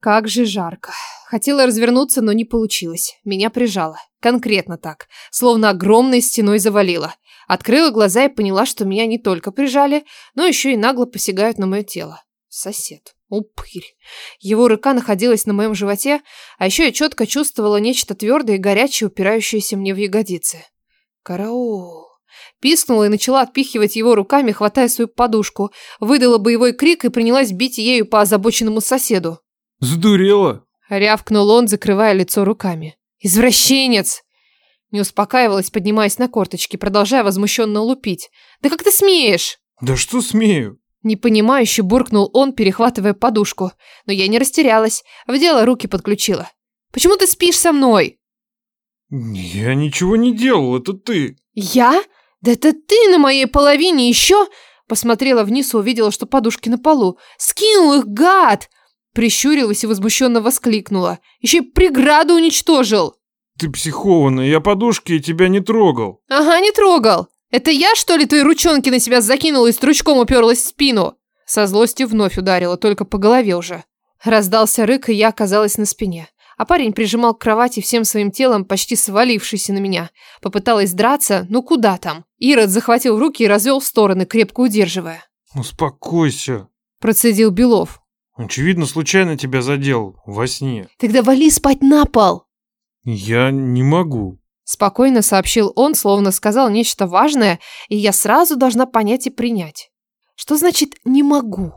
Как же жарко. Хотела развернуться, но не получилось. Меня прижало. Конкретно так. Словно огромной стеной завалило. Открыла глаза и поняла, что меня не только прижали, но еще и нагло посягают на мое тело. Сосед. Упырь. Его рука находилась на моем животе, а еще я четко чувствовала нечто твердое и горячее, упирающееся мне в ягодицы. Караул. Писнула и начала отпихивать его руками, хватая свою подушку. Выдала боевой крик и принялась бить ею по озабоченному соседу. Сдурела? Рявкнул он, закрывая лицо руками. «Извращенец!» Не успокаивалась, поднимаясь на корточки, продолжая возмущенно лупить. «Да как ты смеешь?» Да что смею? Непонимающе буркнул он, перехватывая подушку. Но я не растерялась, в дело руки подключила. «Почему ты спишь со мной?» Я ничего не делал, это ты. «Я? Да это ты на моей половине еще...» Посмотрела вниз и увидела, что подушки на полу. «Скинул их, гад!» Прищурилась и возмущенно воскликнула. «Еще и преграду уничтожил!» Ты психованная, я подушки и тебя не трогал. «Ага, не трогал. Это я, что ли, твои ручонки на себя закинула и стручком уперлась в спину?» Со злостью вновь ударила, только по голове уже. Раздался рык, и я оказалась на спине. А парень прижимал к кровати всем своим телом, почти свалившийся на меня. Попыталась драться, но куда там? Ирод захватил руки и развел в стороны, крепко удерживая. Успокойся. Процедил Белов. Очевидно, случайно тебя задел во сне. «Тогда вали спать на пол!» Я не могу. Спокойно сообщил он, словно сказал нечто важное, и я сразу должна понять и принять. Что значит «не могу»?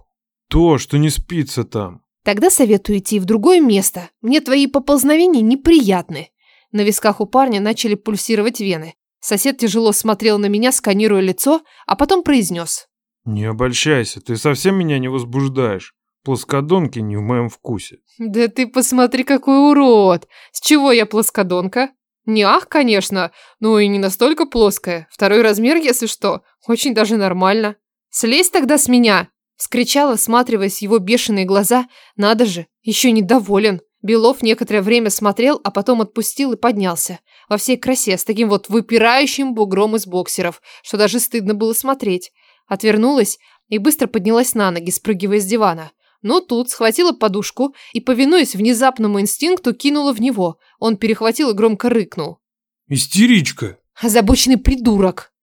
То, что не спится там. Тогда советую идти в другое место. Мне твои поползновения неприятны. На висках у парня начали пульсировать вены. Сосед тяжело смотрел на меня, сканируя лицо, а потом произнес. Не обольщайся, ты совсем меня не возбуждаешь. Плоскодонки не в моем вкусе. Да ты посмотри, какой урод! С чего я плоскодонка? Не ах, конечно, но и не настолько плоская. Второй размер, если что. Очень даже нормально. Слезь тогда с меня! Вскричала, всматриваясь его бешеные глаза. Надо же, еще недоволен. Белов некоторое время смотрел, а потом отпустил и поднялся. Во всей красе, с таким вот выпирающим бугром из боксеров, что даже стыдно было смотреть. Отвернулась и быстро поднялась на ноги, спрыгивая с дивана. Но тут схватила подушку и, повинуясь внезапному инстинкту, кинула в него. Он перехватил и громко рыкнул. Истеричка. Озабоченный придурок.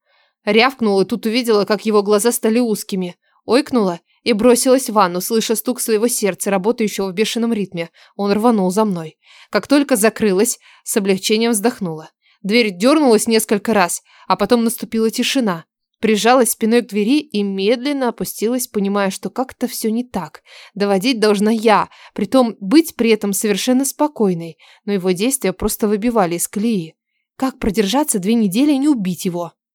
Рявкнула и тут увидела, как его глаза стали узкими. Ойкнула и бросилась в ванну, слыша стук своего сердца, работающего в бешеном ритме. Он рванул за мной. Как только закрылась, с облегчением вздохнула. Дверь дернулась несколько раз, а потом наступила тишина. Прижалась спиной к двери и медленно опустилась, понимая, что как-то все не так. Доводить должна я, притом быть при этом совершенно спокойной, но его действия просто выбивали из колеи. Как продержаться две недели и не убить его?